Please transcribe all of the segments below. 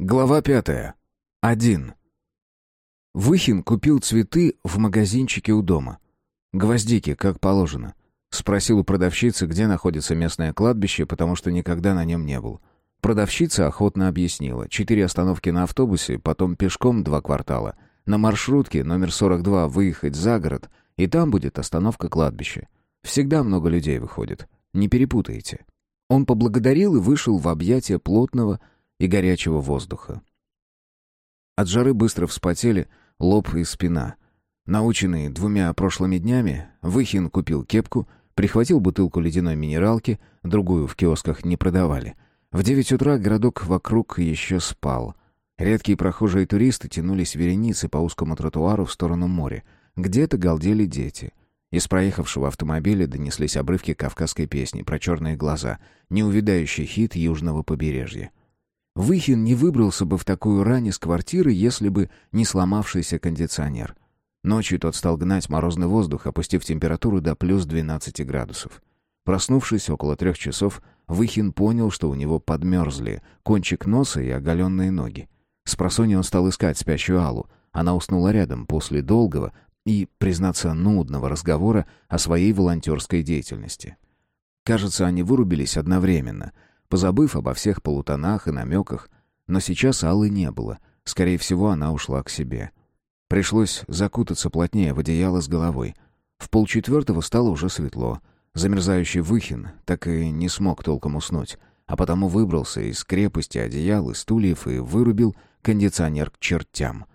Глава пятая. Один. Выхин купил цветы в магазинчике у дома. Гвоздики, как положено. Спросил у продавщицы, где находится местное кладбище, потому что никогда на нем не был. Продавщица охотно объяснила. Четыре остановки на автобусе, потом пешком два квартала. На маршрутке номер 42 выехать за город, и там будет остановка кладбища. Всегда много людей выходит. Не перепутайте. Он поблагодарил и вышел в объятия плотного, и горячего воздуха. От жары быстро вспотели лоб и спина. Наученный двумя прошлыми днями, Выхин купил кепку, прихватил бутылку ледяной минералки, другую в киосках не продавали. В девять утра городок вокруг еще спал. Редкие прохожие туристы тянулись вереницы по узкому тротуару в сторону моря. Где-то галдели дети. Из проехавшего автомобиля донеслись обрывки кавказской песни про черные глаза, неувидающий хит южного побережья. Выхин не выбрался бы в такую рань из квартиры, если бы не сломавшийся кондиционер. Ночью тот стал гнать морозный воздух, опустив температуру до плюс 12 градусов. Проснувшись около трех часов, Выхин понял, что у него подмерзли кончик носа и оголенные ноги. С просони он стал искать спящую Аллу. Она уснула рядом после долгого и, признаться, нудного разговора о своей волонтерской деятельности. Кажется, они вырубились одновременно — позабыв обо всех полутонах и намеках. Но сейчас Аллы не было. Скорее всего, она ушла к себе. Пришлось закутаться плотнее в одеяло с головой. В полчетвертого стало уже светло. Замерзающий Выхин так и не смог толком уснуть, а потому выбрался из крепости одеял и стульев и вырубил кондиционер к чертям.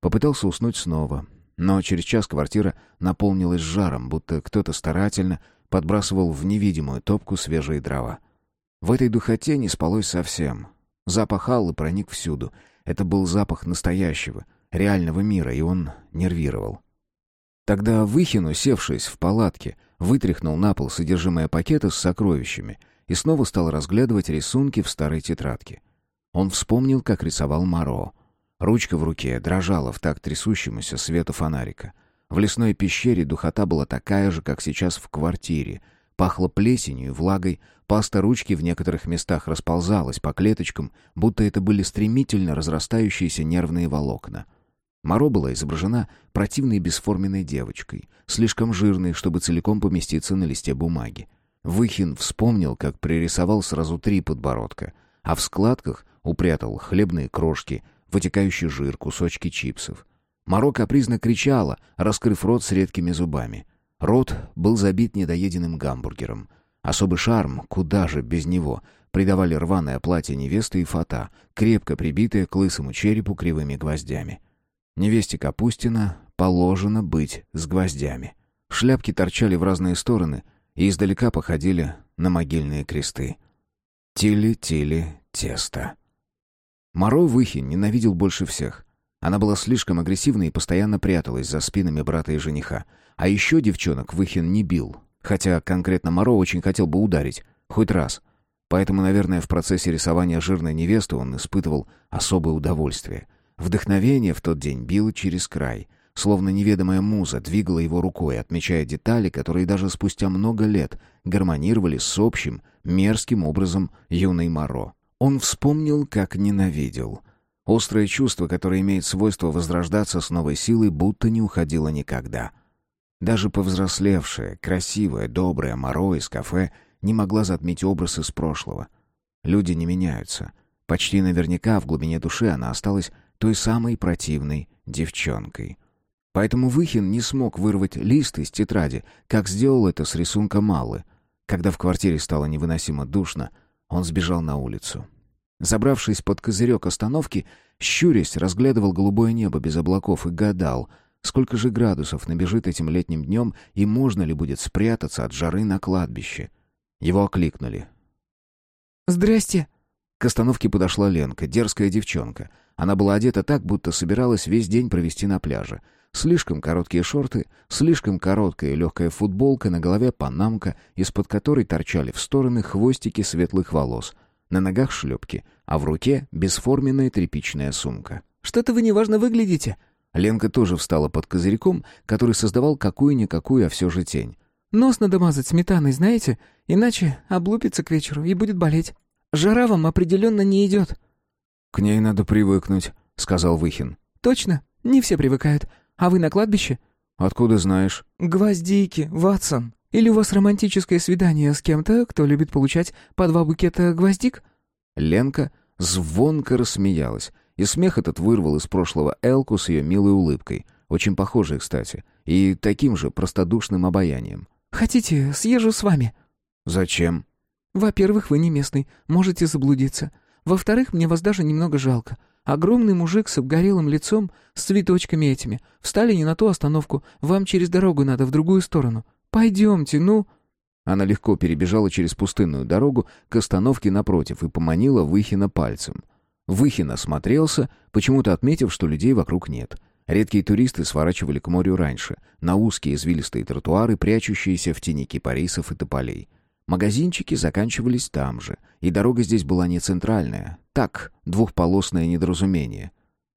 Попытался уснуть снова, но через час квартира наполнилась жаром, будто кто-то старательно подбрасывал в невидимую топку свежие дрова. В этой духоте не спалось совсем. Запах Аллы проник всюду. Это был запах настоящего, реального мира, и он нервировал. Тогда Выхин, усевшись в палатке, вытряхнул на пол содержимое пакета с сокровищами и снова стал разглядывать рисунки в старой тетрадке. Он вспомнил, как рисовал Моро. Ручка в руке дрожала в такт трясущемуся свету фонарика. В лесной пещере духота была такая же, как сейчас в квартире — Пахло плесенью и влагой, паста ручки в некоторых местах расползалась по клеточкам, будто это были стремительно разрастающиеся нервные волокна. Моро была изображена противной бесформенной девочкой, слишком жирной, чтобы целиком поместиться на листе бумаги. Выхин вспомнил, как пририсовал сразу три подбородка, а в складках упрятал хлебные крошки, вытекающий жир, кусочки чипсов. Моро капризно кричала, раскрыв рот с редкими зубами. Рот был забит недоеденным гамбургером. Особый шарм, куда же без него, придавали рваное платье невесты и фата, крепко прибитое к лысому черепу кривыми гвоздями. Невесте Капустина положено быть с гвоздями. Шляпки торчали в разные стороны и издалека походили на могильные кресты. Тили-тили тесто. Моро Выхин ненавидел больше всех. Она была слишком агрессивна и постоянно пряталась за спинами брата и жениха. А еще девчонок Выхин не бил. Хотя конкретно Моро очень хотел бы ударить. Хоть раз. Поэтому, наверное, в процессе рисования жирной невесты он испытывал особое удовольствие. Вдохновение в тот день било через край. Словно неведомая муза двигала его рукой, отмечая детали, которые даже спустя много лет гармонировали с общим, мерзким образом юной Моро. Он вспомнил, как ненавидел — Острое чувство, которое имеет свойство возрождаться с новой силой, будто не уходило никогда. Даже повзрослевшая, красивая, добрая Моро из кафе не могла затмить образ из прошлого. Люди не меняются. Почти наверняка в глубине души она осталась той самой противной девчонкой. Поэтому Выхин не смог вырвать лист из тетради, как сделал это с рисунка Малы. Когда в квартире стало невыносимо душно, он сбежал на улицу. Забравшись под козырек остановки, щурясь, разглядывал голубое небо без облаков и гадал, сколько же градусов набежит этим летним днем и можно ли будет спрятаться от жары на кладбище. Его окликнули. «Здрасте!» К остановке подошла Ленка, дерзкая девчонка. Она была одета так, будто собиралась весь день провести на пляже. Слишком короткие шорты, слишком короткая и легкая футболка, на голове панамка, из-под которой торчали в стороны хвостики светлых волос — на ногах шлепки, а в руке бесформенная тряпичная сумка. «Что-то вы неважно выглядите». Ленка тоже встала под козырьком, который создавал какую-никакую, а все же тень. «Нос надо мазать сметаной, знаете? Иначе облупится к вечеру и будет болеть. Жара вам определенно не идет». «К ней надо привыкнуть», — сказал Выхин. «Точно, не все привыкают. А вы на кладбище?» «Откуда знаешь?» «Гвоздики, Ватсон. Или у вас романтическое свидание с кем-то, кто любит получать по два букета гвоздик?» Ленка звонко рассмеялась, и смех этот вырвал из прошлого Элку с ее милой улыбкой, очень похожей, кстати, и таким же простодушным обаянием. «Хотите, съезжу с вами?» «Зачем?» «Во-первых, вы не местный, можете заблудиться. Во-вторых, мне вас даже немного жалко. Огромный мужик с обгорелым лицом, с цветочками этими. Встали не на ту остановку, вам через дорогу надо, в другую сторону. Пойдемте, ну...» Она легко перебежала через пустынную дорогу к остановке напротив и поманила Выхина пальцем. Выхин осмотрелся, почему-то отметив, что людей вокруг нет. Редкие туристы сворачивали к морю раньше, на узкие извилистые тротуары, прячущиеся в тени кипарисов и тополей. Магазинчики заканчивались там же, и дорога здесь была не центральная. Так, двухполосное недоразумение.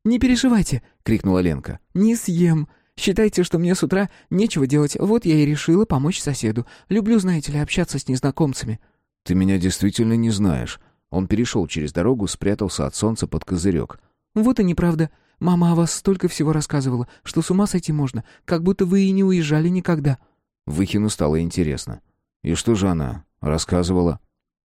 «Не переживайте!» — крикнула Ленка. «Не съем! Считайте, что мне с утра нечего делать, вот я и решила помочь соседу. Люблю, знаете ли, общаться с незнакомцами». «Ты меня действительно не знаешь». Он перешел через дорогу, спрятался от солнца под козырек. «Вот и неправда. Мама о вас столько всего рассказывала, что с ума сойти можно, как будто вы и не уезжали никогда». Выхину стало интересно. «И что же она рассказывала?»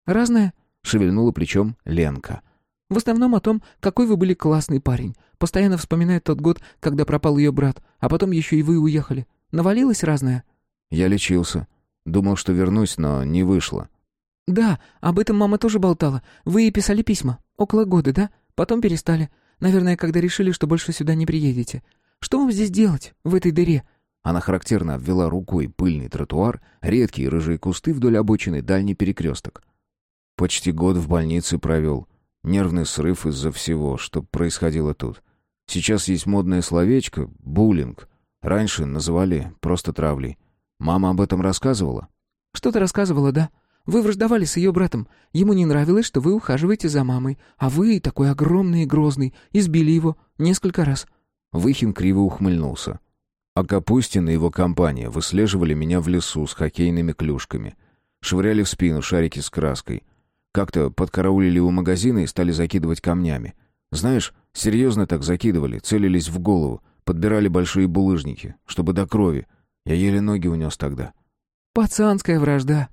«Разное», — шевельнула плечом Ленка. В основном о том, какой вы были классный парень. Постоянно вспоминает тот год, когда пропал ее брат, а потом еще и вы уехали. Навалилось разное?» «Я лечился. Думал, что вернусь, но не вышло». «Да, об этом мама тоже болтала. Вы ей писали письма. Около года, да? Потом перестали. Наверное, когда решили, что больше сюда не приедете. Что вам здесь делать, в этой дыре?» Она характерно обвела рукой пыльный тротуар, редкие рыжие кусты вдоль обочины, дальний перекресток. «Почти год в больнице провел. Нервный срыв из-за всего, что происходило тут. Сейчас есть модное словечко — буллинг. Раньше называли просто травлей. Мама об этом рассказывала? Что-то рассказывала, да. Вы враждовали с ее братом. Ему не нравилось, что вы ухаживаете за мамой. А вы, такой огромный и грозный, избили его несколько раз. Выхин криво ухмыльнулся. А Капустин и его компания выслеживали меня в лесу с хоккейными клюшками. Швыряли в спину шарики с краской — как-то подкараулили у магазина и стали закидывать камнями. Знаешь, серьезно так закидывали, целились в голову, подбирали большие булыжники, чтобы до крови. Я еле ноги унес тогда. «Пацанская вражда.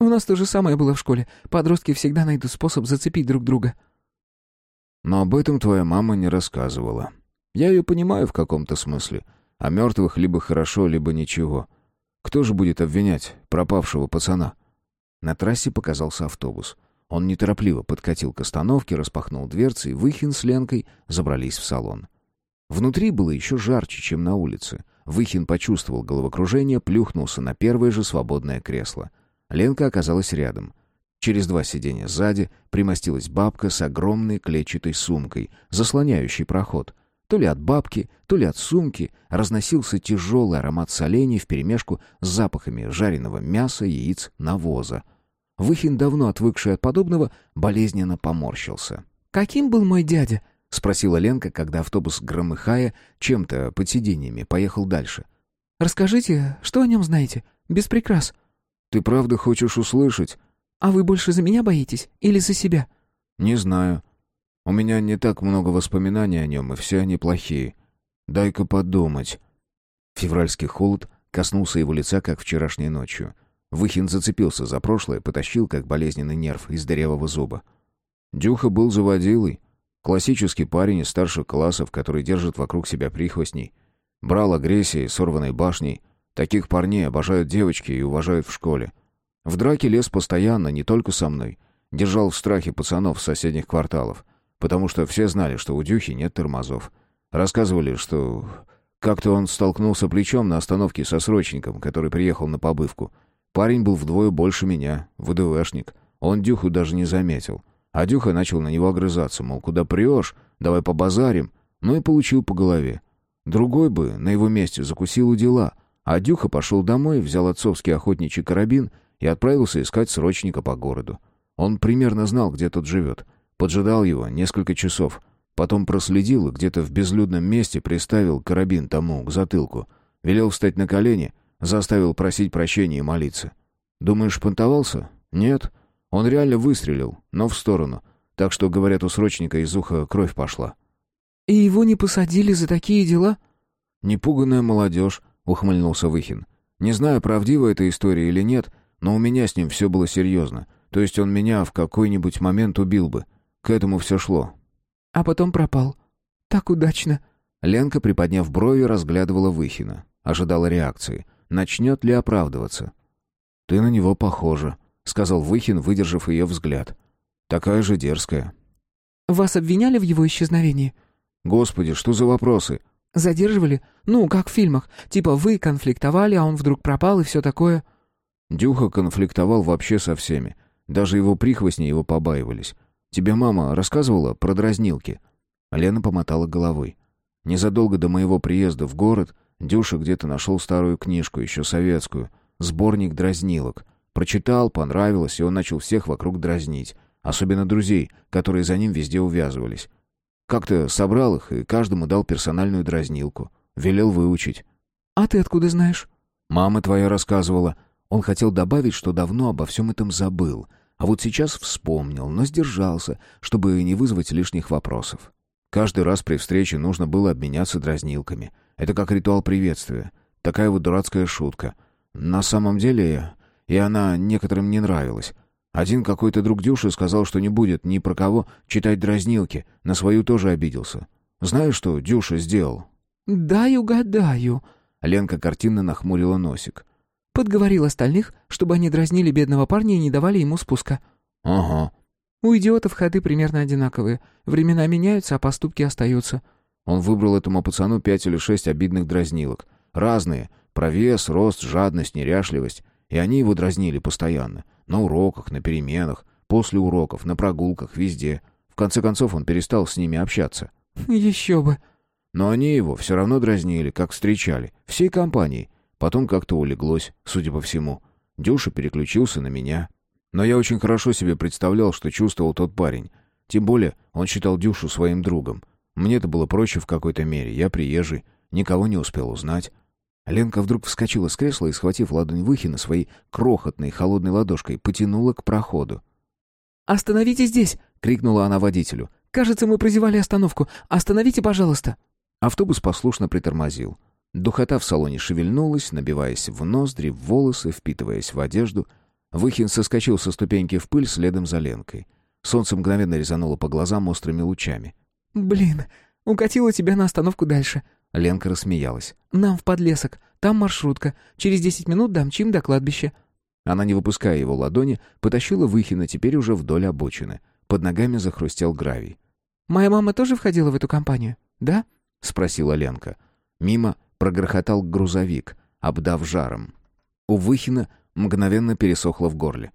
У нас то же самое было в школе. Подростки всегда найдут способ зацепить друг друга». Но об этом твоя мама не рассказывала. Я ее понимаю в каком-то смысле. О мертвых либо хорошо, либо ничего. Кто же будет обвинять пропавшего пацана? На трассе показался автобус. Он неторопливо подкатил к остановке, распахнул дверцы, и Выхин с Ленкой забрались в салон. Внутри было еще жарче, чем на улице. Выхин почувствовал головокружение, плюхнулся на первое же свободное кресло. Ленка оказалась рядом. Через два сиденья сзади примостилась бабка с огромной клетчатой сумкой, заслоняющей проход. То ли от бабки, то ли от сумки разносился тяжелый аромат солений вперемешку с запахами жареного мяса, яиц, навоза — Выхин, давно отвыкший от подобного, болезненно поморщился. «Каким был мой дядя?» — спросила Ленка, когда автобус, громыхая чем-то под сиденьями, поехал дальше. «Расскажите, что о нем знаете? Без прикрас». «Ты правда хочешь услышать?» «А вы больше за меня боитесь или за себя?» «Не знаю. У меня не так много воспоминаний о нем, и все они плохие. Дай-ка подумать». Февральский холод коснулся его лица, как вчерашней ночью. Выхин зацепился за прошлое, потащил, как болезненный нерв, из дырявого зуба. Дюха был заводилой. Классический парень из старших классов, который держит вокруг себя прихвостней. Брал агрессией, сорванной башней. Таких парней обожают девочки и уважают в школе. В драке лез постоянно, не только со мной. Держал в страхе пацанов с соседних кварталов. Потому что все знали, что у Дюхи нет тормозов. Рассказывали, что... Как-то он столкнулся плечом на остановке со срочником, который приехал на побывку — Парень был вдвое больше меня, ВДВшник. Он Дюху даже не заметил. А Дюха начал на него огрызаться, мол, куда прешь, давай побазарим. Ну и получил по голове. Другой бы на его месте закусил у дела. А Дюха пошел домой, взял отцовский охотничий карабин и отправился искать срочника по городу. Он примерно знал, где тот живет. Поджидал его несколько часов. Потом проследил и где-то в безлюдном месте приставил карабин тому к затылку. Велел встать на колени — Заставил просить прощения и молиться. Думаешь, понтовался? Нет. Он реально выстрелил, но в сторону. Так что, говорят, у срочника из уха кровь пошла». «И его не посадили за такие дела?» «Непуганная молодежь», — ухмыльнулся Выхин. «Не знаю, правдива эта история или нет, но у меня с ним все было серьезно. То есть он меня в какой-нибудь момент убил бы. К этому все шло». «А потом пропал. Так удачно». Ленка, приподняв брови, разглядывала Выхина. Ожидала реакции. Начнет ли оправдываться? «Ты на него похожа», — сказал Выхин, выдержав ее взгляд. «Такая же дерзкая». «Вас обвиняли в его исчезновении?» «Господи, что за вопросы?» «Задерживали? Ну, как в фильмах. Типа вы конфликтовали, а он вдруг пропал и все такое». Дюха конфликтовал вообще со всеми. Даже его прихвостни его побаивались. Тебе мама рассказывала про дразнилки?» Лена помотала головой. Незадолго до моего приезда в город Дюша где-то нашел старую книжку, еще советскую, сборник дразнилок. Прочитал, понравилось, и он начал всех вокруг дразнить, особенно друзей, которые за ним везде увязывались. Как-то собрал их и каждому дал персональную дразнилку. Велел выучить. «А ты откуда знаешь?» «Мама твоя рассказывала». Он хотел добавить, что давно обо всем этом забыл, а вот сейчас вспомнил, но сдержался, чтобы не вызвать лишних вопросов. Каждый раз при встрече нужно было обменяться дразнилками. Это как ритуал приветствия. Такая вот дурацкая шутка. На самом деле, и она некоторым не нравилась. Один какой-то друг Дюши сказал, что не будет ни про кого читать дразнилки, на свою тоже обиделся. Знаешь, что Дюша сделал? «Дай угадаю». Ленка картинно нахмурила носик. Подговорил остальных, чтобы они дразнили бедного парня и не давали ему спуска. «Ага». У идиотов ходы примерно одинаковые. Времена меняются, а поступки остаются. Он выбрал этому пацану пять или шесть обидных дразнилок. Разные. Про вес, рост, жадность, неряшливость. И они его дразнили постоянно. На уроках, на переменах, после уроков, на прогулках, везде. В конце концов он перестал с ними общаться. «Еще бы». Но они его все равно дразнили, как встречали. Всей компанией. Потом как-то улеглось, судя по всему. Дюша переключился на меня. Но я очень хорошо себе представлял, что чувствовал тот парень. Тем более он считал Дюшу своим другом. Мне это было проще в какой-то мере. Я приезжий, никого не успел узнать. Ленка вдруг вскочила с кресла и, схватив ладонь Выхина своей крохотной холодной ладошкой, потянула к проходу. «Остановите здесь!» — крикнула она водителю. «Кажется, мы прозевали остановку. Остановите, пожалуйста!» Автобус послушно притормозил. Духота в салоне шевельнулась, набиваясь в ноздри, в волосы, впитываясь в одежду. Выхин соскочил со ступеньки в пыль следом за Ленкой. Солнце мгновенно резануло по глазам острыми лучами. «Блин, укатила тебя на остановку дальше». Ленка рассмеялась. «Нам в подлесок. Там маршрутка. Через десять минут домчим до кладбища». Она, не выпуская его ладони, потащила Выхина теперь уже вдоль обочины. Под ногами захрустел гравий. «Моя мама тоже входила в эту компанию, да?» — спросила Ленка. Мимо прогрохотал грузовик, обдав жаром. У Выхина мгновенно пересохло в горле.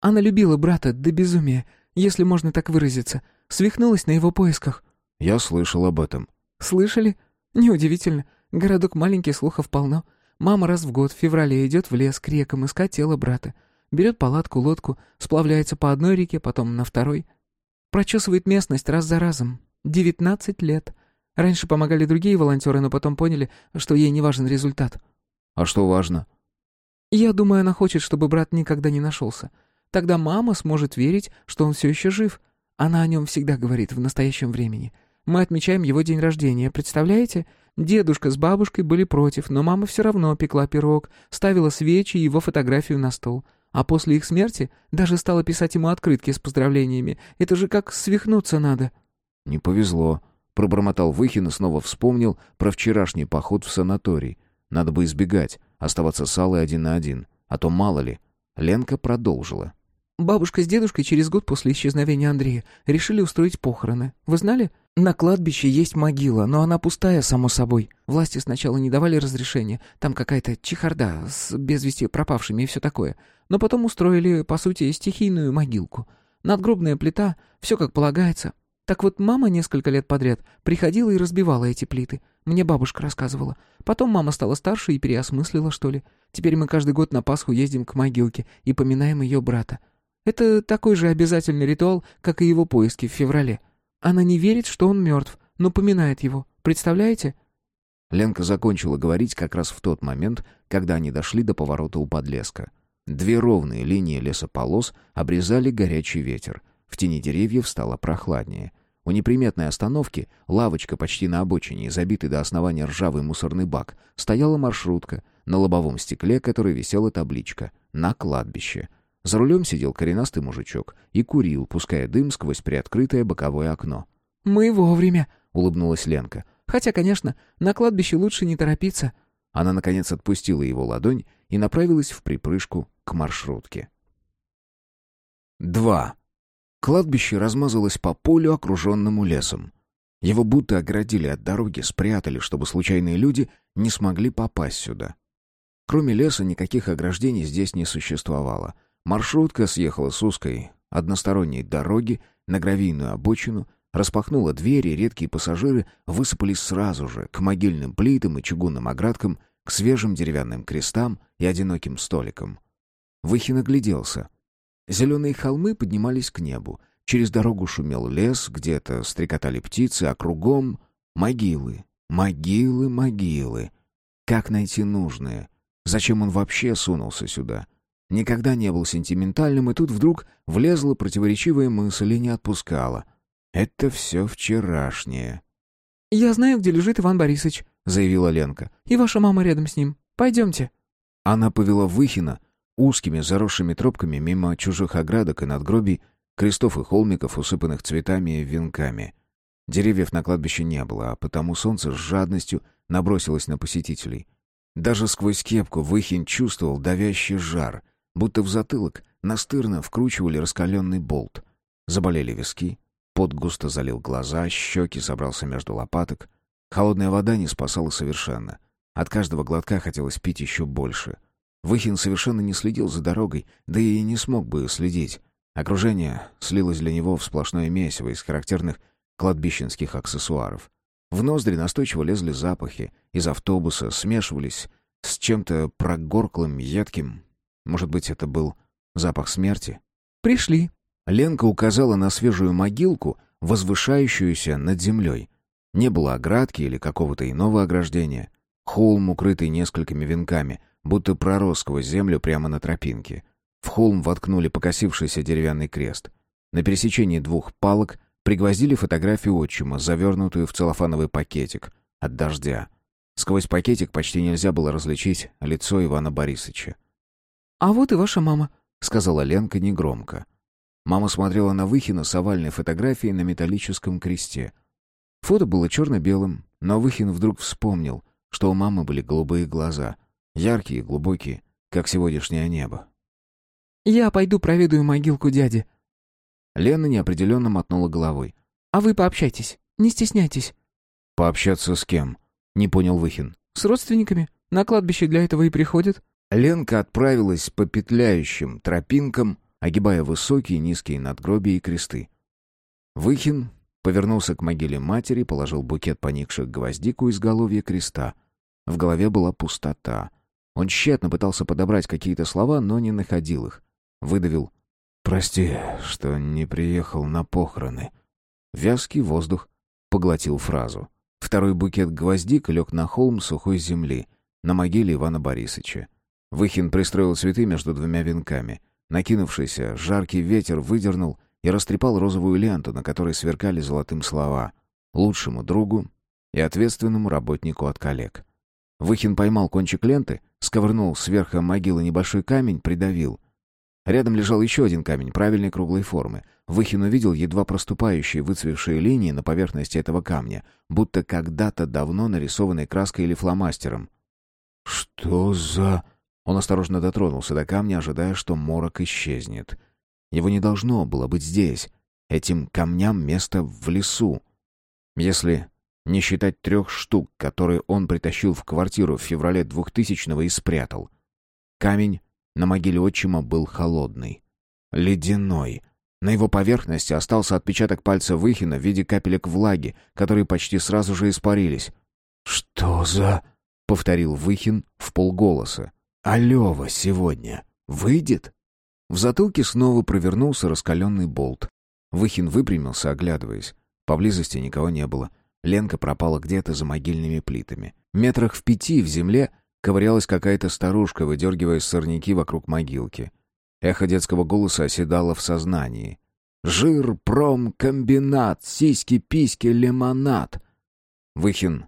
«Она любила брата до безумия, если можно так выразиться. Свихнулась на его поисках». «Я слышал об этом». «Слышали? Неудивительно. Городок маленький, слухов полно. Мама раз в год в феврале идет в лес к рекам искать тело брата. Берет палатку, лодку, сплавляется по одной реке, потом на второй. Прочесывает местность раз за разом. Девятнадцать лет. Раньше помогали другие волонтеры, но потом поняли, что ей не важен результат. А что важно? Я думаю, она хочет, чтобы брат никогда не нашелся. Тогда мама сможет верить, что он все еще жив. Она о нем всегда говорит в настоящем времени. Мы отмечаем его день рождения, представляете? Дедушка с бабушкой были против, но мама все равно пекла пирог, ставила свечи и его фотографию на стол. А после их смерти даже стала писать ему открытки с поздравлениями. Это же как свихнуться надо. «Не повезло», Пробормотал Выхин и снова вспомнил про вчерашний поход в санаторий. Надо бы избегать, оставаться с Аллой один на один. А то мало ли. Ленка продолжила. Бабушка с дедушкой через год после исчезновения Андрея решили устроить похороны. Вы знали? На кладбище есть могила, но она пустая, само собой. Власти сначала не давали разрешения. Там какая-то чехарда с без вести пропавшими и все такое. Но потом устроили, по сути, стихийную могилку. Надгробная плита, все как полагается. Так вот, мама несколько лет подряд приходила и разбивала эти плиты. Мне бабушка рассказывала. Потом мама стала старше и переосмыслила, что ли. Теперь мы каждый год на Пасху ездим к могилке и поминаем ее брата. Это такой же обязательный ритуал, как и его поиски в феврале. Она не верит, что он мертв, но поминает его. Представляете?» Ленка закончила говорить как раз в тот момент, когда они дошли до поворота у подлеска. Две ровные линии лесополос обрезали горячий ветер. в тени деревьев стало прохладнее. У неприметной остановки, лавочка почти на обочине, забитый до основания ржавый мусорный бак, стояла маршрутка, на лобовом стекле которой висела табличка «На кладбище». За рулем сидел коренастый мужичок и курил, пуская дым сквозь приоткрытое боковое окно. «Мы вовремя», — улыбнулась Ленка. «Хотя, конечно, на кладбище лучше не торопиться». Она, наконец, отпустила его ладонь и направилась в припрыжку к маршрутке. 2. Кладбище размазалось по полю, окруженному лесом. Его будто оградили от дороги, спрятали, чтобы случайные люди не смогли попасть сюда. Кроме леса никаких ограждений здесь не существовало. Маршрутка съехала с узкой, односторонней дороги на гравийную обочину, распахнула двери, редкие пассажиры высыпались сразу же к могильным плитам и чугунным оградкам, к свежим деревянным крестам и одиноким столикам. Выхин огляделся. Зеленые холмы поднимались к небу. Через дорогу шумел лес, где-то стрекотали птицы, а кругом — могилы, могилы, могилы. Как найти нужное? Зачем он вообще сунулся сюда? Никогда не был сентиментальным, и тут вдруг влезла противоречивая мысль и не отпускала. Это все вчерашнее. «Я знаю, где лежит Иван Борисович», — заявила Ленка. «И ваша мама рядом с ним. Пойдемте». Она повела Выхина узкими заросшими тропками мимо чужих оградок и надгробий, крестов и холмиков, усыпанных цветами и венками. Деревьев на кладбище не было, а потому солнце с жадностью набросилось на посетителей. Даже сквозь кепку Выхин чувствовал давящий жар, будто в затылок настырно вкручивали раскаленный болт. Заболели виски, пот густо залил глаза, щеки собрался между лопаток. Холодная вода не спасала совершенно. От каждого глотка хотелось пить еще больше — Выхин совершенно не следил за дорогой, да и не смог бы следить. Окружение слилось для него в сплошное месиво из характерных кладбищенских аксессуаров. В ноздри настойчиво лезли запахи, из автобуса смешивались с чем-то прогорклым, едким. Может быть, это был запах смерти? «Пришли». Ленка указала на свежую могилку, возвышающуюся над землей. Не было оградки или какого-то иного ограждения. Холм, укрытый несколькими венками, будто пророс сквозь землю прямо на тропинке. В холм воткнули покосившийся деревянный крест. На пересечении двух палок пригвоздили фотографию отчима, завернутую в целлофановый пакетик от дождя. Сквозь пакетик почти нельзя было различить лицо Ивана Борисовича. «А вот и ваша мама», — сказала Ленка негромко. Мама смотрела на Выхина с овальной фотографией на металлическом кресте. Фото было черно-белым, но Выхин вдруг вспомнил, что у мамы были голубые глаза — Яркие, глубокие, как сегодняшнее небо. «Я пойду проведаю могилку дяди». Лена неопределенно мотнула головой. «А вы пообщайтесь, не стесняйтесь». «Пообщаться с кем?» — не понял Выхин. «С родственниками. На кладбище для этого и приходят». Ленка отправилась по петляющим тропинкам, огибая высокие низкие надгробия и кресты. Выхин повернулся к могиле матери, положил букет поникших гвоздик у изголовья креста. В голове была пустота. Он тщетно пытался подобрать какие-то слова, но не находил их. Выдавил «Прости, что не приехал на похороны». Вязкий воздух поглотил фразу. Второй букет гвоздик лег на холм сухой земли, на могиле Ивана Борисовича. Выхин пристроил цветы между двумя венками. Накинувшийся жаркий ветер выдернул и растрепал розовую ленту, на которой сверкали золотым слова «Лучшему другу» и ответственному работнику от коллег. Выхин поймал кончик ленты, сковырнул сверху могилы небольшой камень, придавил. Рядом лежал еще один камень правильной круглой формы. Выхин увидел едва проступающие выцвевшие линии на поверхности этого камня, будто когда-то давно нарисованной краской или фломастером. «Что за...» Он осторожно дотронулся до камня, ожидая, что морок исчезнет. Его не должно было быть здесь. Этим камням место в лесу. Если не считать трех штук, которые он притащил в квартиру в феврале 2000-го и спрятал. Камень на могиле отчима был холодный, ледяной. На его поверхности остался отпечаток пальца Выхина в виде капелек влаги, которые почти сразу же испарились. «Что за...» — повторил Выхин в полголоса. «А Лева сегодня выйдет?» В затылке снова провернулся раскаленный болт. Выхин выпрямился, оглядываясь. Поблизости никого не было. Ленка пропала где-то за могильными плитами. Метрах в пяти в земле ковырялась какая-то старушка, выдергивая сорняки вокруг могилки. Эхо детского голоса оседало в сознании. Жир, пром, комбинат, сиськи-письки, лимонад. Выхин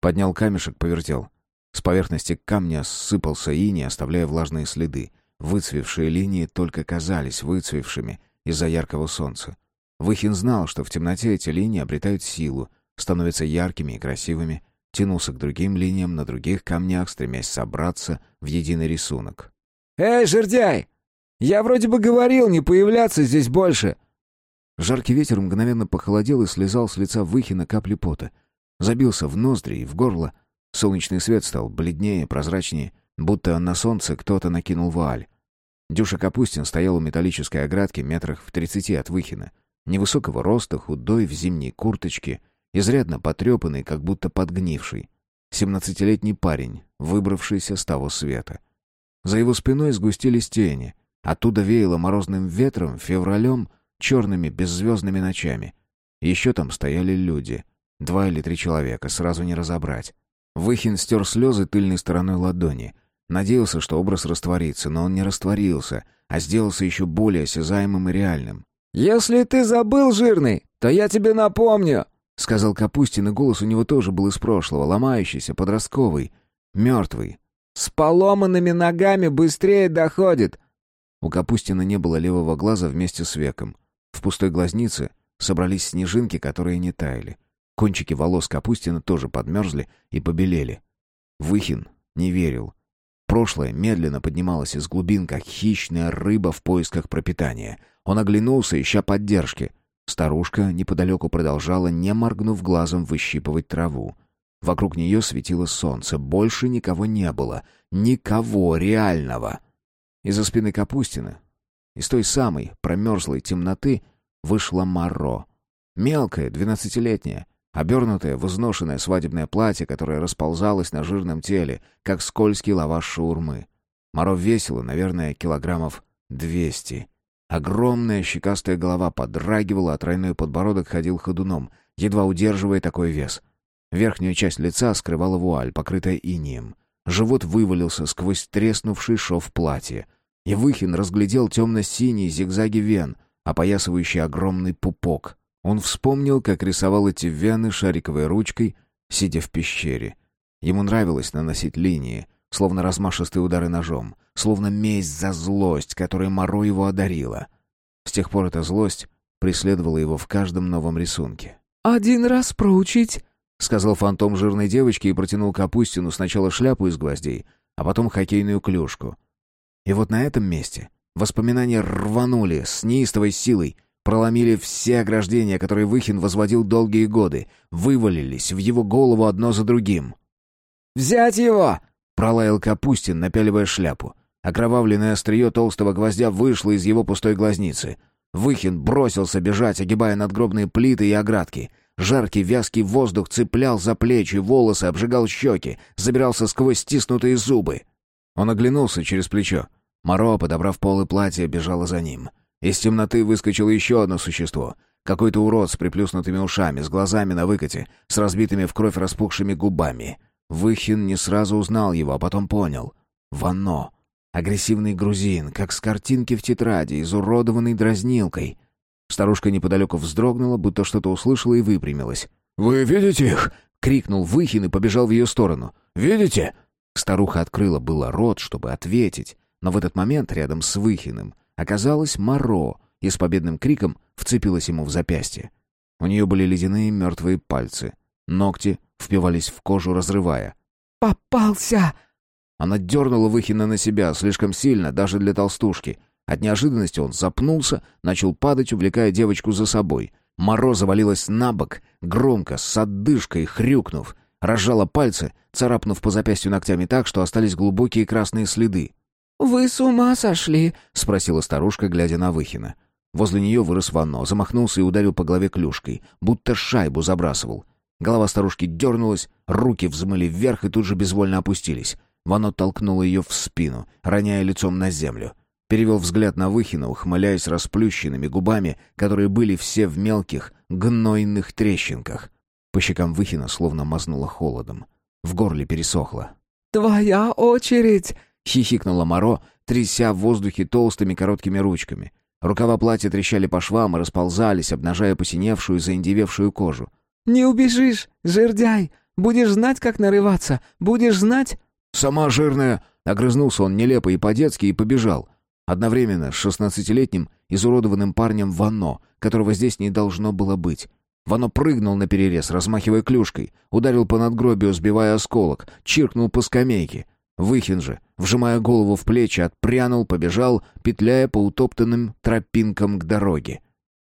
поднял камешек, повертел. С поверхности камня сыпался иней, оставляя влажные следы. Выцвевшие линии только казались выцвевшими из-за яркого солнца. Выхин знал, что в темноте эти линии обретают силу, становятся яркими и красивыми, тянулся к другим линиям на других камнях, стремясь собраться в единый рисунок. «Эй, жердяй! Я вроде бы говорил не появляться здесь больше!» Жаркий ветер мгновенно похолодел и слезал с лица Выхина капли пота. Забился в ноздри и в горло, Солнечный свет стал бледнее, прозрачнее, будто на солнце кто-то накинул вуаль. Дюша Капустин стоял у металлической оградки метрах в тридцати от Выхина. Невысокого роста, худой, в зимней курточке, изрядно потрепанный, как будто подгнивший. Семнадцатилетний парень, выбравшийся с того света. За его спиной сгустились тени. Оттуда веяло морозным ветром, февралем, черными беззвездными ночами. Еще там стояли люди. Два или три человека, сразу не разобрать. Выхин стер слезы тыльной стороной ладони. Надеялся, что образ растворится, но он не растворился, а сделался еще более осязаемым и реальным. «Если ты забыл, жирный, то я тебе напомню», — сказал Капустин, и голос у него тоже был из прошлого, ломающийся, подростковый, мертвый. «С поломанными ногами быстрее доходит». У Капустина не было левого глаза вместе с веком. В пустой глазнице собрались снежинки, которые не таяли. Кончики волос Капустина тоже подмерзли и побелели. Выхин не верил. Прошлое медленно поднималось из глубин, как хищная рыба в поисках пропитания. Он оглянулся, ища поддержки. Старушка неподалеку продолжала, не моргнув глазом, выщипывать траву. Вокруг нее светило солнце. Больше никого не было. Никого реального. Из-за спины Капустина, из той самой промерзлой темноты, вышла Маро. Мелкая, двенадцатилетняя, обернутое в изношенное свадебное платье, которое расползалось на жирном теле, как скользкий лаваш шаурмы. Моро весило, наверное, килограммов двести. Огромная щекастая голова подрагивала, а тройной подбородок ходил ходуном, едва удерживая такой вес. Верхнюю часть лица скрывала вуаль, покрытая инием. Живот вывалился сквозь треснувший шов платья. И Выхин разглядел темно-синие зигзаги вен, опоясывающие огромный пупок — он вспомнил, как рисовал эти вены шариковой ручкой, сидя в пещере. Ему нравилось наносить линии, словно размашистые удары ножом, словно месть за злость, которой Моро его одарила. С тех пор эта злость преследовала его в каждом новом рисунке. «Один раз проучить», — сказал фантом жирной девочки и протянул Капустину сначала шляпу из гвоздей, а потом хоккейную клюшку. И вот на этом месте воспоминания рванули с неистовой силой, Проломили все ограждения, которые Выхин возводил долгие годы, вывалились в его голову одно за другим. «Взять его!» — пролаял Капустин, напяливая шляпу. Окровавленное острие толстого гвоздя вышло из его пустой глазницы. Выхин бросился бежать, огибая надгробные плиты и оградки. Жаркий вязкий воздух цеплял за плечи, волосы, обжигал щеки, забирался сквозь стиснутые зубы. Он оглянулся через плечо. Моро, подобрав полы платья, бежала за ним. — из темноты выскочило еще одно существо. Какой-то урод с приплюснутыми ушами, с глазами на выкате, с разбитыми в кровь распухшими губами. Выхин не сразу узнал его, а потом понял. Вано. Агрессивный грузин, как с картинки в тетради, изуродованный дразнилкой. Старушка неподалеку вздрогнула, будто что-то услышала и выпрямилась. «Вы видите их?» — крикнул Выхин и побежал в ее сторону. «Видите?» Старуха открыла было рот, чтобы ответить, но в этот момент рядом с Выхиным оказалась Моро и с победным криком вцепилась ему в запястье. У нее были ледяные мертвые пальцы. Ногти впивались в кожу, разрывая. «Попался!» Она дернула Выхина на себя слишком сильно, даже для толстушки. От неожиданности он запнулся, начал падать, увлекая девочку за собой. Моро завалилась на бок, громко, с отдышкой, хрюкнув. Разжала пальцы, царапнув по запястью ногтями так, что остались глубокие красные следы. «Вы с ума сошли?» — спросила старушка, глядя на Выхина. Возле нее вырос Вано, замахнулся и ударил по голове клюшкой, будто шайбу забрасывал. Голова старушки дернулась, руки взмыли вверх и тут же безвольно опустились. Вано толкнул ее в спину, роняя лицом на землю. Перевел взгляд на Выхина, ухмыляясь расплющенными губами, которые были все в мелких, гнойных трещинках. По щекам Выхина словно мазнуло холодом. В горле пересохло. «Твоя очередь!» — хихикнула Моро, тряся в воздухе толстыми короткими ручками. Рукава платья трещали по швам и расползались, обнажая посиневшую, заиндевевшую кожу. «Не убежишь, жердяй! Будешь знать, как нарываться! Будешь знать...» «Сама жирная!» — огрызнулся он нелепо и по-детски и побежал. Одновременно с шестнадцатилетним изуродованным парнем Вано, которого здесь не должно было быть. Вано прыгнул на перерез, размахивая клюшкой, ударил по надгробию, сбивая осколок, чиркнул по скамейке. Выхин же, вжимая голову в плечи, отпрянул, побежал, петляя по утоптанным тропинкам к дороге.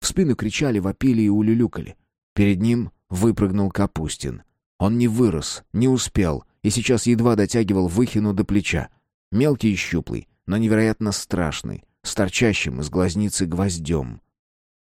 В спину кричали, вопили и улюлюкали. Перед ним выпрыгнул Капустин. Он не вырос, не успел, и сейчас едва дотягивал Выхину до плеча. Мелкий и щуплый, но невероятно страшный, с торчащим из глазницы гвоздем.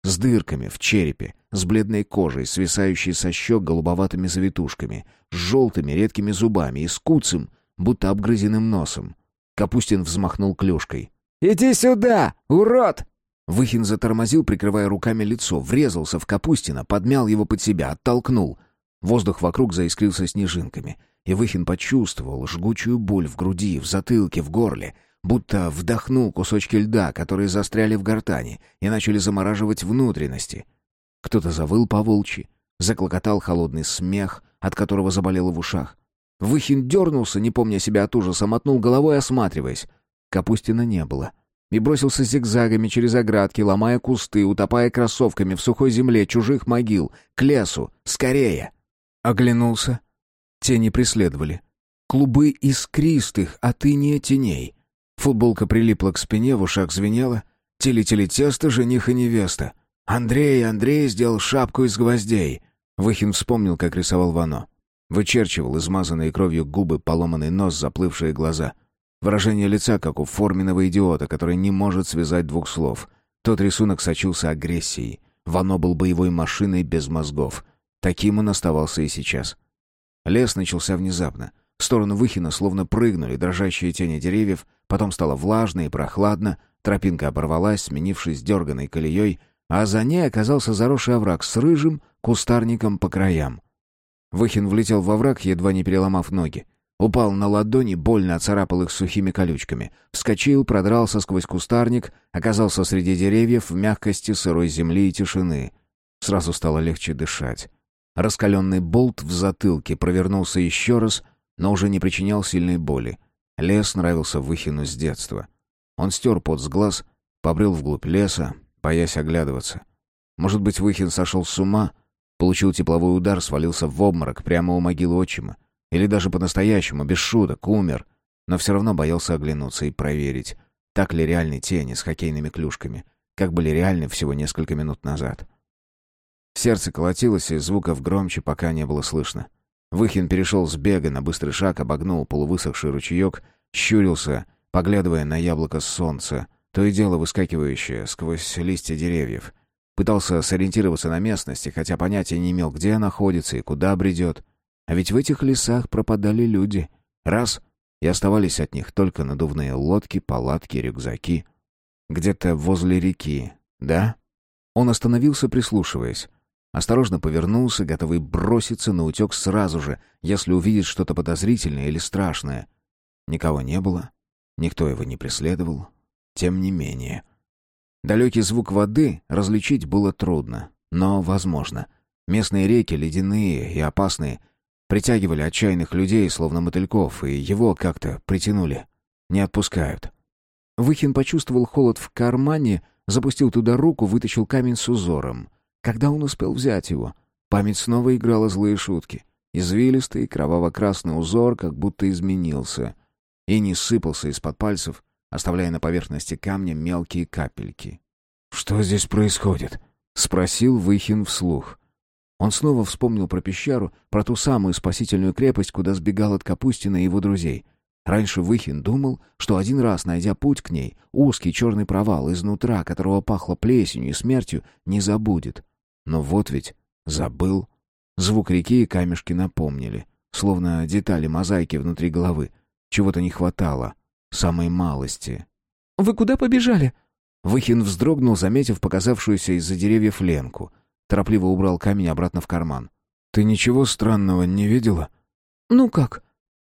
С дырками в черепе, с бледной кожей, свисающей со щек голубоватыми завитушками, с желтыми редкими зубами и с куцем, будто обгрызенным носом. Капустин взмахнул клюшкой. «Иди сюда, урод!» Выхин затормозил, прикрывая руками лицо, врезался в Капустина, подмял его под себя, оттолкнул. Воздух вокруг заискрился снежинками, и Выхин почувствовал жгучую боль в груди, в затылке, в горле, будто вдохнул кусочки льда, которые застряли в гортани и начали замораживать внутренности. Кто-то завыл по волчьи, заклокотал холодный смех, от которого заболело в ушах. Выхин дернулся, не помня себя от ужаса, мотнул головой, осматриваясь. Капустина не было. И бросился зигзагами через оградки, ломая кусты, утопая кроссовками в сухой земле чужих могил, к лесу, скорее. Оглянулся. Тени преследовали. Клубы искристых от иния теней. Футболка прилипла к спине, в ушах звенела. Телетели тесто, жених и невеста. Андрей, Андрей сделал шапку из гвоздей. Выхин вспомнил, как рисовал Вано. Вычерчивал измазанные кровью губы, поломанный нос, заплывшие глаза. Выражение лица, как у форменного идиота, который не может связать двух слов. Тот рисунок сочился агрессией. Вано был боевой машиной без мозгов. Таким он оставался и сейчас. Лес начался внезапно. В сторону Выхина словно прыгнули дрожащие тени деревьев, потом стало влажно и прохладно, тропинка оборвалась, сменившись дерганой колеей, а за ней оказался заросший овраг с рыжим кустарником по краям. Выхин влетел во враг, едва не переломав ноги. Упал на ладони, больно оцарапал их сухими колючками. Вскочил, продрался сквозь кустарник, оказался среди деревьев в мягкости сырой земли и тишины. Сразу стало легче дышать. Раскаленный болт в затылке провернулся еще раз, но уже не причинял сильной боли. Лес нравился Выхину с детства. Он стер пот с глаз, побрел вглубь леса, боясь оглядываться. Может быть, Выхин сошел с ума — Получил тепловой удар, свалился в обморок прямо у могилы отчима. Или даже по-настоящему, без шуток, умер. Но все равно боялся оглянуться и проверить, так ли реальны тени с хоккейными клюшками, как были реальны всего несколько минут назад. Сердце колотилось, и звуков громче пока не было слышно. Выхин перешел с бега на быстрый шаг, обогнул полувысохший ручеек, щурился, поглядывая на яблоко солнца, то и дело выскакивающее сквозь листья деревьев — Пытался сориентироваться на местности, хотя понятия не имел, где находится и куда бредет. А ведь в этих лесах пропадали люди. Раз — и оставались от них только надувные лодки, палатки, рюкзаки. Где-то возле реки, да? Он остановился, прислушиваясь. Осторожно повернулся, готовый броситься на утек сразу же, если увидит что-то подозрительное или страшное. Никого не было, никто его не преследовал. Тем не менее... Далекий звук воды различить было трудно, но возможно. Местные реки, ледяные и опасные, притягивали отчаянных людей, словно мотыльков, и его как-то притянули. Не отпускают. Выхин почувствовал холод в кармане, запустил туда руку, вытащил камень с узором. Когда он успел взять его? Память снова играла злые шутки. Извилистый, кроваво-красный узор как будто изменился. И не сыпался из-под пальцев, оставляя на поверхности камня мелкие капельки. «Что здесь происходит?» — спросил Выхин вслух. Он снова вспомнил про пещеру, про ту самую спасительную крепость, куда сбегал от Капустина и его друзей. Раньше Выхин думал, что один раз, найдя путь к ней, узкий черный провал, изнутра которого пахло плесенью и смертью, не забудет. Но вот ведь забыл. Звук реки и камешки напомнили, словно детали мозаики внутри головы. Чего-то не хватало самой малости. «Вы куда побежали?» Выхин вздрогнул, заметив показавшуюся из-за деревьев Ленку. Торопливо убрал камень обратно в карман. «Ты ничего странного не видела?» «Ну как?»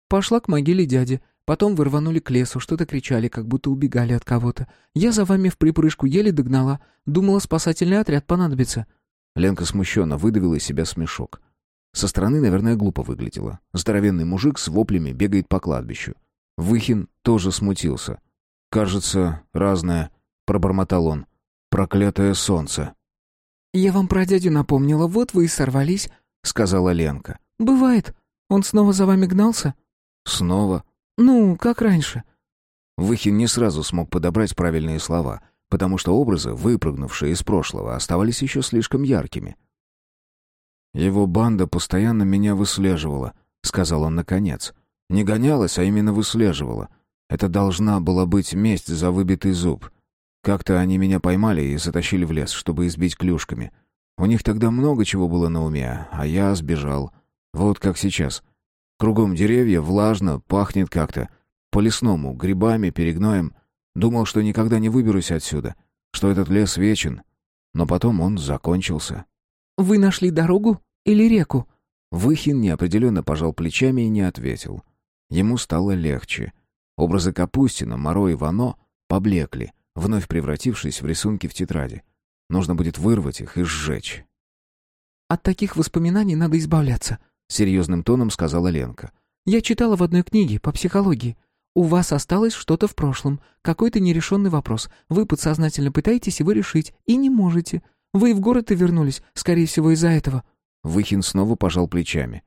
«Пошла к могиле дяди. Потом вы рванули к лесу, что-то кричали, как будто убегали от кого-то. Я за вами в припрыжку еле догнала. Думала, спасательный отряд понадобится». Ленка смущенно выдавила из себя смешок. Со стороны, наверное, глупо выглядело. Здоровенный мужик с воплями бегает по кладбищу. Выхин тоже смутился. «Кажется, разное», — пробормотал он. «Проклятое солнце». «Я вам про дядю напомнила, вот вы и сорвались», — сказала Ленка. «Бывает. Он снова за вами гнался?» «Снова?» «Ну, как раньше». Выхин не сразу смог подобрать правильные слова, потому что образы, выпрыгнувшие из прошлого, оставались еще слишком яркими. «Его банда постоянно меня выслеживала», — сказал он наконец. «Не гонялась, а именно выслеживала. Это должна была быть месть за выбитый зуб. Как-то они меня поймали и затащили в лес, чтобы избить клюшками. У них тогда много чего было на уме, а я сбежал. Вот как сейчас. Кругом деревья, влажно, пахнет как-то. По-лесному, грибами, перегноем. Думал, что никогда не выберусь отсюда, что этот лес вечен. Но потом он закончился. «Вы нашли дорогу или реку?» Выхин неопределенно пожал плечами и не ответил. Ему стало легче. Образы Капустина, Моро и Вано поблекли, вновь превратившись в рисунки в тетради. Нужно будет вырвать их и сжечь. «От таких воспоминаний надо избавляться», — серьезным тоном сказала Ленка. «Я читала в одной книге по психологии. У вас осталось что-то в прошлом, какой-то нерешенный вопрос. Вы подсознательно пытаетесь его решить, и не можете. Вы и в город и вернулись, скорее всего, из-за этого». Выхин снова пожал плечами.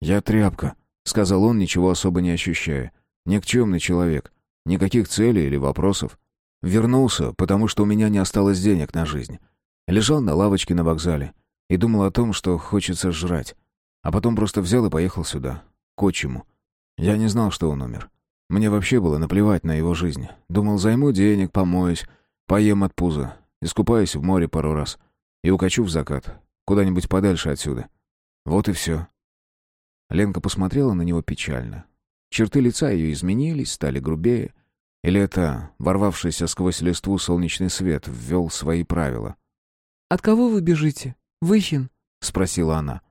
«Я тряпка», — сказал он, ничего особо не ощущая. «Никчемный человек. Никаких целей или вопросов. Вернулся, потому что у меня не осталось денег на жизнь. Лежал на лавочке на вокзале и думал о том, что хочется жрать. А потом просто взял и поехал сюда, к отчиму. Я не знал, что он умер. Мне вообще было наплевать на его жизнь. Думал, займу денег, помоюсь, поем от пуза, искупаюсь в море пару раз и укачу в закат, куда-нибудь подальше отсюда. Вот и все. Ленка посмотрела на него печально. Черты лица ее изменились, стали грубее. Или это, ворвавшийся сквозь листву солнечный свет, ввел свои правила? «От кого вы бежите? Выхин?» — спросила она.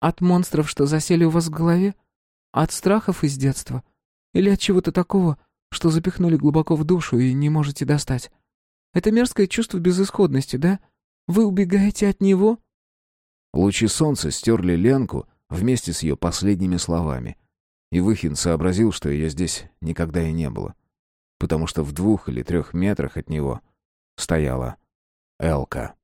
«От монстров, что засели у вас в голове? От страхов из детства? Или от чего-то такого, что запихнули глубоко в душу и не можете достать? Это мерзкое чувство безысходности, да? Вы убегаете от него?» Лучи солнца стерли Ленку вместе с ее последними словами. И сообразил, что ее здесь никогда и не было потому что в двух или трех метрах от него стояла Элка.